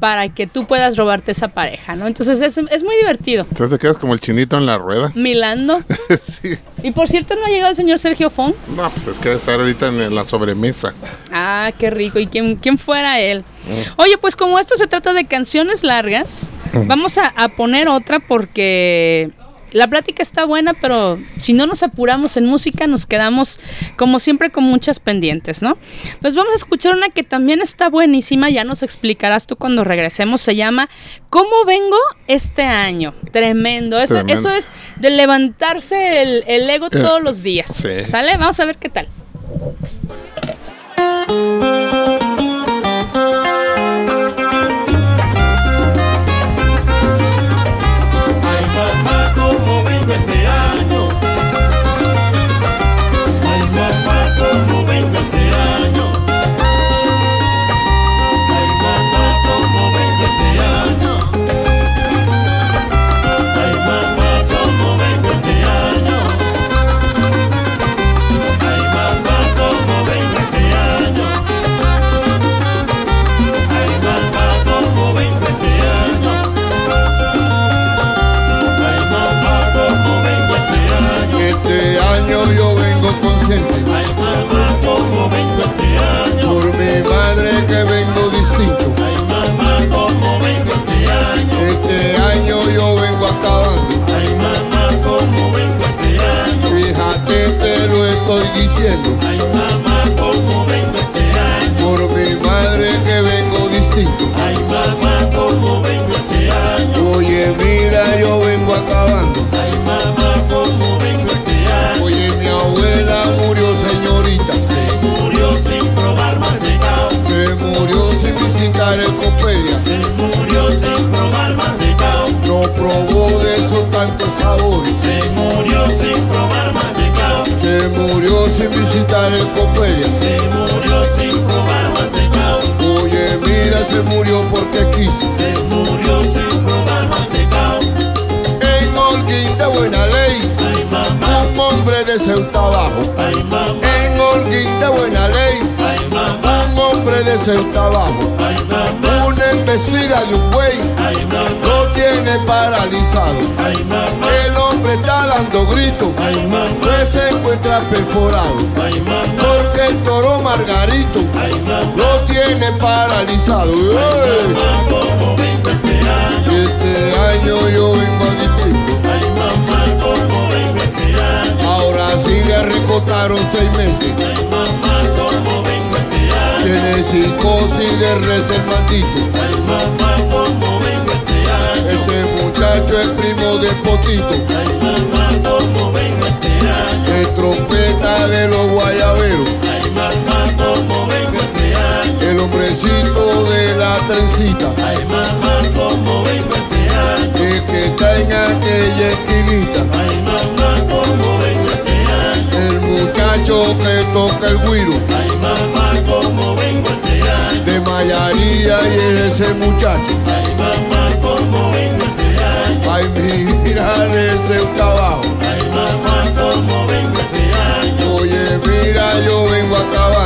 para que tú puedas robarte esa pareja, ¿no? Entonces es, es muy divertido. Entonces te quedas como el chinito en la rueda. Milando. sí. Y por cierto, ¿no ha llegado el señor Sergio Fon? No, pues es que debe estar ahorita en la sobremesa. Ah, qué rico. ¿Y quién, quién fuera él? Oye, pues como esto se trata de canciones largas, vamos a, a poner otra porque la plática está buena, pero si no nos apuramos en música, nos quedamos como siempre con muchas pendientes, ¿no? Pues vamos a escuchar una que también está buenísima, ya nos explicarás tú cuando regresemos, se llama ¿Cómo vengo este año? Tremendo, eso, Tremendo. eso es de levantarse el, el ego Eh, todos los días. sí. ¿Sale? Vamos a ver qué tal. うん。Estoy diciendo Se murió porque quiso. Se murió sin probar mantecao. En Holguín de buena ley, Ay mamá, un hombre de Ceuta abajo. ay mamá, En Holguín de buena ley, ay mamá, un hombre de Ceuta abajo. ay mamá, Una embestida de un buey ay mamá, lo tiene paralizado. ay mamá, El hombre está dando gritos, ay mamá, pues se encuentra perforado. ay mamá, el toro Margarito ay lo tiene paralizado. ¡Ey! mamá, cómo vengo este año. Este año yo vengo distinto. Ay mamá, cómo vengo este año. Ahora sí le recotaron seis meses. Ay mamá, cómo vengo este año. Tiene psicosis de res el maldito. Ay mamá, cómo vengo este año. Ese muchacho es primo del potito. Ay mamá, cómo vengo este año. Trompeta de los guayaberos hombrecito de la trencita. Ay, mamá, como vengo este año. Que, que está en aquella esquinita. Ay, mamá, como vengo este año. El muchacho que toca el guiro. Ay, mamá, como vengo este año. De Mayaría y ese muchacho. Ay, mamá, como vengo este año. Ay, mira ese trabajo. Ay, mamá, como vengo este año. Oye, mira, yo vengo a acabar.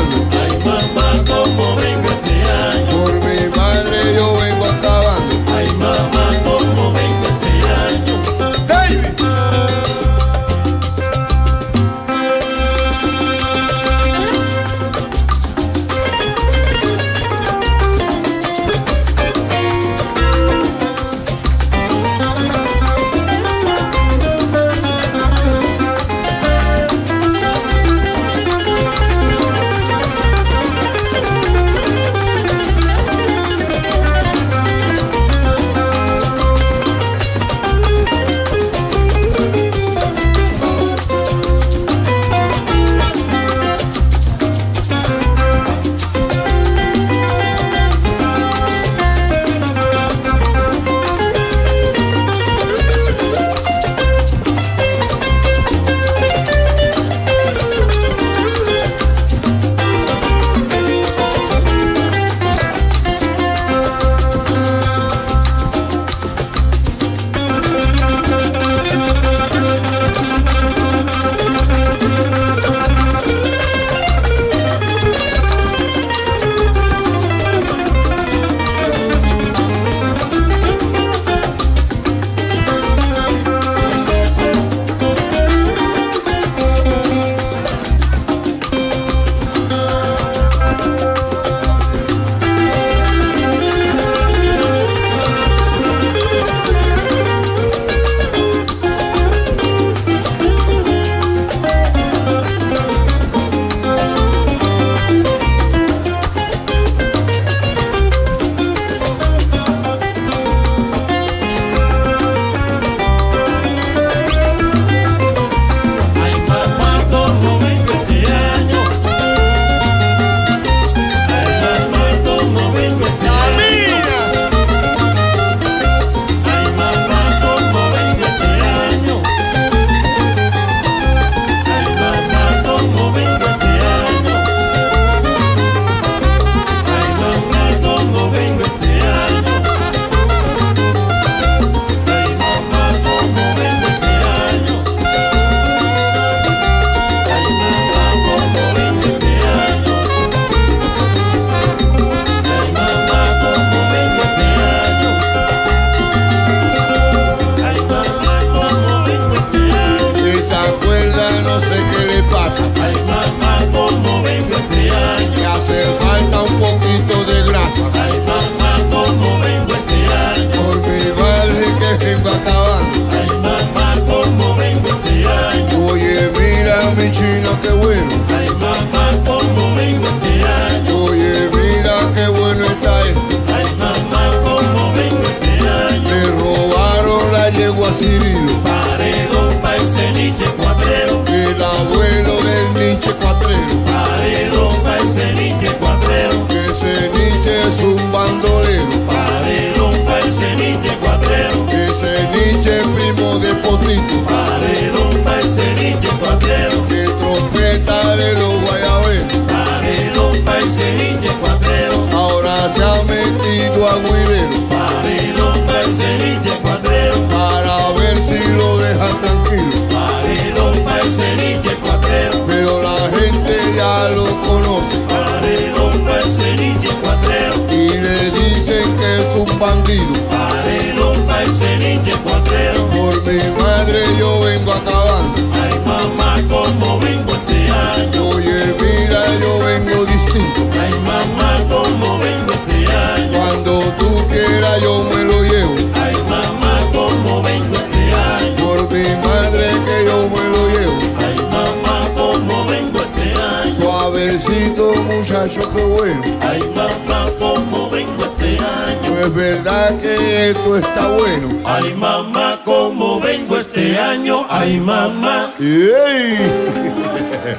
es verdad que esto está bueno. Ay mamá, cómo vengo este año, ay mamá. Hey.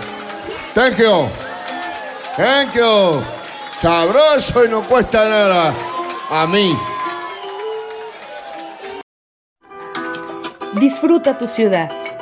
Thank you. Thank you. Sabroso y no cuesta nada a mí. Disfruta tu ciudad.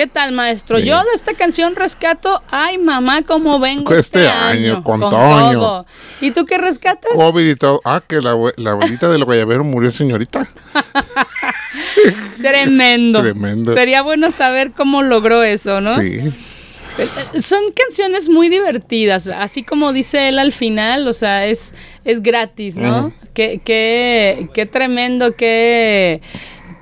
¿Qué tal, maestro? Yo de esta canción rescato, ay mamá, cómo vengo Este año, con Toño. todo. ¿Y tú qué rescatas? COVID y todo. Ah, que la, la abuelita del guayabero murió, señorita. Tremendo. Tremendo. Sería bueno saber cómo logró eso, ¿no? Sí. Son canciones muy divertidas, así como dice él al final, o sea, es, es gratis, ¿no? Ujú. qué, qué, qué tremendo, qué,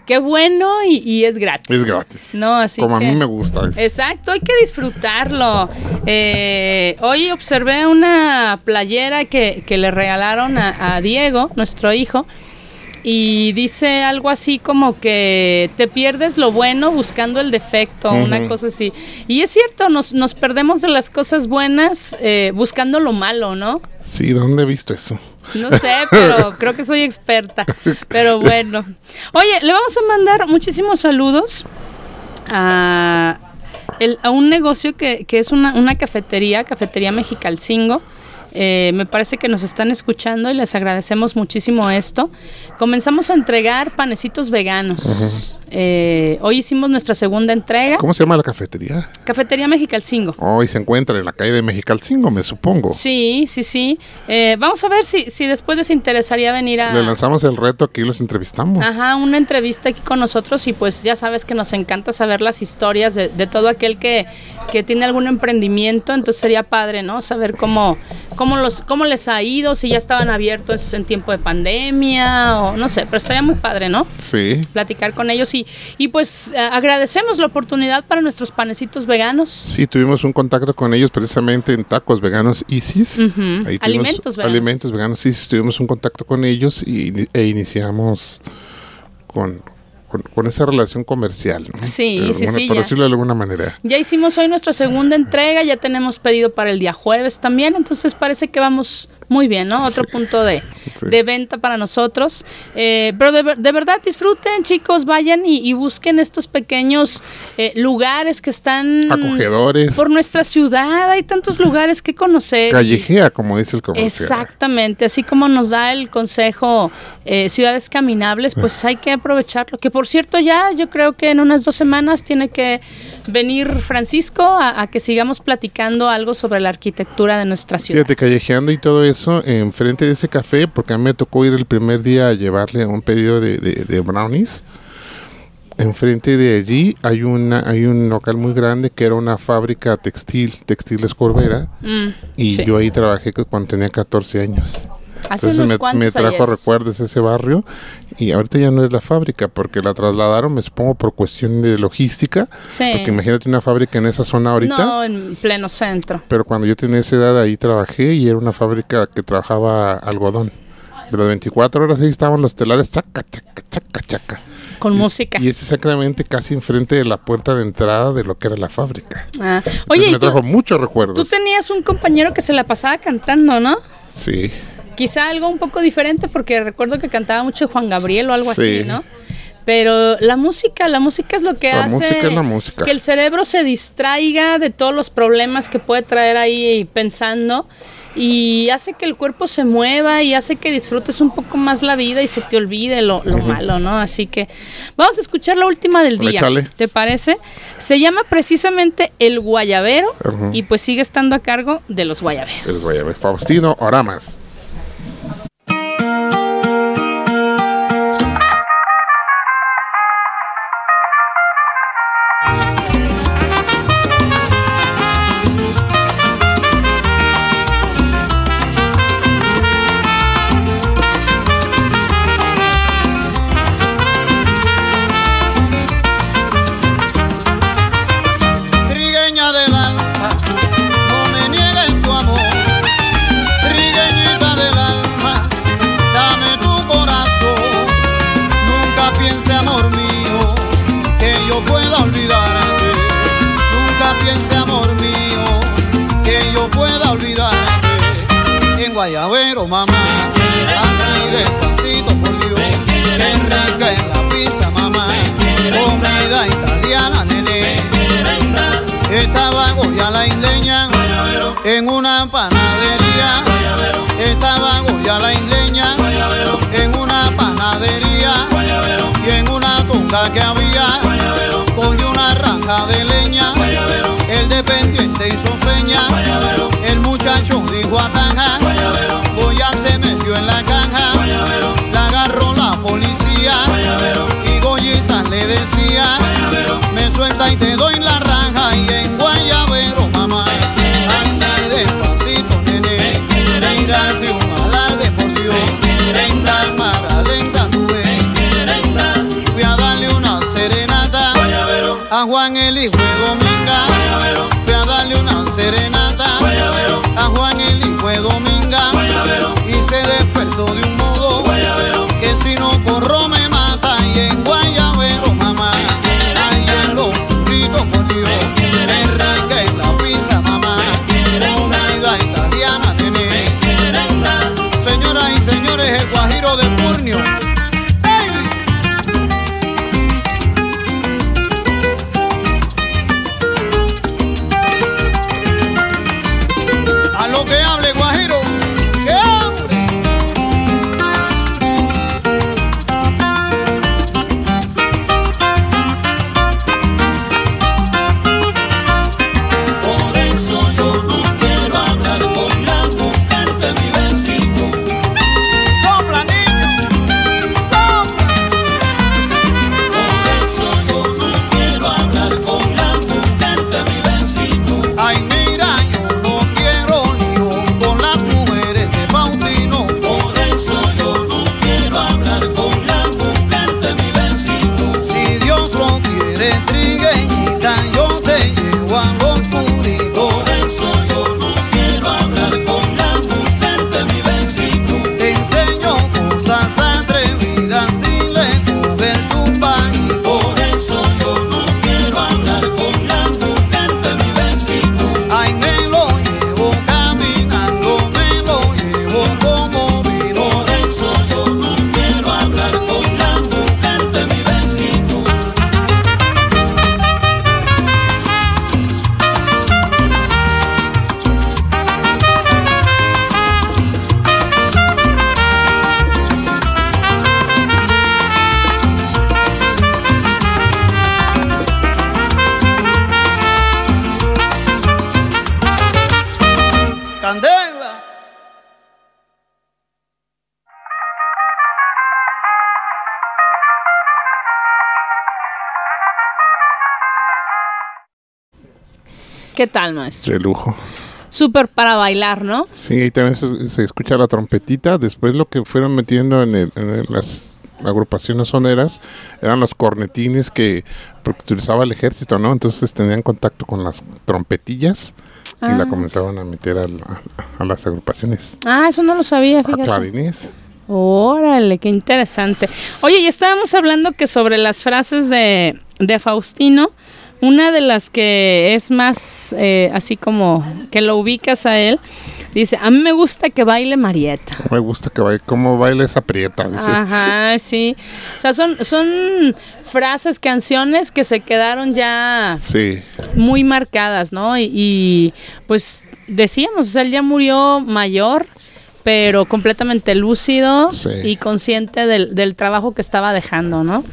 qué bueno y, y es gratis. Es gratis. No, así Como a mí me gusta. Exacto, hay que disfrutarlo. Eh, hoy observé una playera que, que le regalaron a, a Diego, nuestro hijo, y dice algo así como que te pierdes lo bueno buscando el defecto, una cosa así. Y es cierto, nos, nos perdemos de las cosas buenas eh, buscando lo malo, ¿no? Sí, ¿dónde he visto eso? No sé, pero creo que soy experta. Pero bueno. Oye, le vamos a mandar muchísimos saludos a, el- a un negocio que, que es una, una cafetería, Cafetería Mexicalcingo. Eh, me parece que nos están escuchando y les agradecemos muchísimo esto. Comenzamos a entregar panecitos veganos. Eh, hoy hicimos nuestra segunda entrega. ¿Cómo se llama la cafetería? Cafetería Mexicalcingo. Hoy se encuentra en la calle de Mexicalcingo, me supongo. Sí, sí, sí. Eh, vamos a ver si, si después les interesaría venir a... Le lanzamos el reto, aquí los entrevistamos. Ajá, una entrevista aquí con nosotros y pues ya sabes que nos encanta saber las historias de, de todo aquel que, que tiene algún emprendimiento, entonces sería padre, ¿no? Saber cómo, cómo, los, cómo les ha ido, si ya estaban abiertos en tiempo de pandemia o no sé, pero estaría muy padre, ¿no? Sí. Platicar con ellos y, y pues eh, agradecemos la oportunidad para nuestros panecitos veganos. Sí, tuvimos un contacto con ellos precisamente en Tacos Veganos Isis. Ahí Alimentos veganos. Alimentos Veganos Isis. Tuvimos un contacto con ellos y, e iniciamos con, con, con esa relación comercial. ¿no? Sí, De sí, sí, Por decirlo de alguna manera. Ya hicimos hoy nuestra segunda entrega, ya tenemos pedido para el día jueves también, entonces parece que vamos muy bien, ¿no? Otro punto de, Sí. de venta para nosotros. Eh, pero de, de verdad disfruten, chicos, vayan y, y busquen estos pequeños eh, lugares que están Acogedores. por nuestra ciudad. Hay tantos lugares que conocer. Callejea, como dice el comercial. Exactamente, así como nos da el consejo eh, Ciudades Caminables, pues hay que aprovecharlo. Que por cierto ya yo creo que en unas dos semanas tiene que venir Francisco a, a que sigamos platicando algo sobre la arquitectura de nuestra ciudad. Fíjate, callejeando y todo eso, enfrente de ese café, porque a mí me tocó ir el primer día a llevarle un pedido de, de- de brownies. Enfrente de allí hay una hay un local muy grande que era una fábrica textil, Textiles Corbera, Mm, y sí. yo ahí trabajé cu- cuando tenía 14 años. Hace Entonces unos me, me trajo ayeres. recuerdos ese barrio y ahorita ya no es la fábrica porque la trasladaron, me supongo, por cuestión de logística. Sí. Porque imagínate una fábrica en esa zona ahorita. No, en pleno centro. Pero cuando yo tenía esa edad ahí trabajé y era una fábrica que trabajaba algodón. Pero 24 horas ahí estaban los telares, chaca, chaca, chaca, chaca. Con música. Y es exactamente casi enfrente de la puerta de entrada de lo que era la fábrica. Ah, Entonces Oye, y me tú, trajo muchos tú recuerdos. tenías un compañero que se la pasaba cantando, ¿no? Sí. Quizá algo un poco diferente porque recuerdo que cantaba mucho Juan Gabriel o algo Sí. así, ¿no? Pero la música, la música es lo que La hace música es la música. que el cerebro se distraiga de todos los problemas que puede traer ahí pensando y hace que el cuerpo se mueva y hace que disfrutes un poco más la vida y se te olvide lo, lo malo, ¿no? Así que vamos a escuchar la última del día. ¿Te parece? Se llama precisamente El Guayabero y pues sigue estando a cargo de los guayaberos. A ver. Faustino Oramas. Dependiente hizo seña. El muchacho dijo ataja. Goya se metió en la caja. La agarró la policía. Y Goyita le decía, me suelta y te doy la raja. Y en Guayabero, mamá, así despacito, nene. Tírate un alarde, por Dios. En cámara lenta tuve. Fui a darle una serenata a Juan el hijo de Dominga. Juan el hijo de Dominga. Y se ¿Qué tal, maestro? De lujo. Súper para bailar, ¿no? Sí, y también se, se escucha la trompetita. Después lo que fueron metiendo en, el- en el- las agrupaciones soneras eran los cornetines que utilizaba el ejército, ¿no? Entonces tenían contacto con las trompetillas y la Ah. comenzaban a meter a, a las agrupaciones. Ah, eso no lo sabía, A fíjate. clarines. Órale, qué interesante. Oye, y estábamos hablando que sobre las frases de, de Faustino, una de las que es más eh, así como que lo ubicas a él, dice, a mí me gusta que baile Marieta. Me gusta que baile, cómo baila esa prieta. dice. Ajá, sí. O sea, son, son frases, canciones que se quedaron ya Sí, muy marcadas, ¿no? Y, y, pues decíamos, o sea, él ya murió mayor, pero completamente lúcido Sí. y consciente del, del trabajo que estaba dejando, ¿no?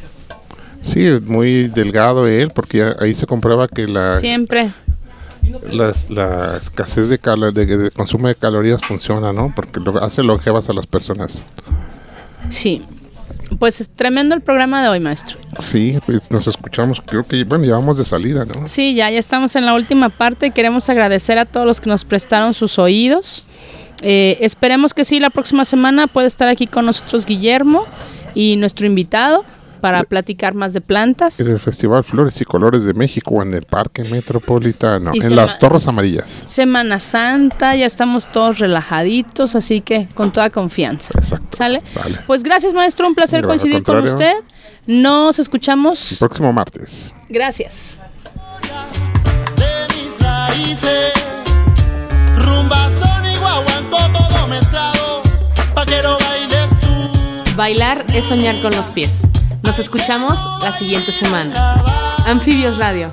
Sí, muy delgado él, porque ahí se comprueba que la, Siempre. las- la escasez de, calo- de, de consumo de calorías funciona, ¿no? Porque lo, hace longevas a las personas. Sí. Pues es tremendo el programa de hoy, maestro. Sí, pues nos escuchamos, creo que, bueno, ya vamos de salida, ¿no? Sí, ya, ya estamos en la última parte. Queremos agradecer a todos los que nos prestaron sus oídos. Eh, esperemos que sí, la próxima semana puede estar aquí con nosotros Guillermo y nuestro invitado para platicar más de plantas. En el Festival Flores y Colores de México, en el Parque Metropolitano, Y en las Torres Amarillas. Semana Santa, ya estamos todos relajaditos, así que con toda confianza. Exacto. ¿Sale? Sale. Pues gracias, maestro, un placer coincidir con usted. Nos El escuchamos. próximo martes. Gracias. Bailar es soñar con los pies. Nos escuchamos la siguiente semana. Anfibios Radio.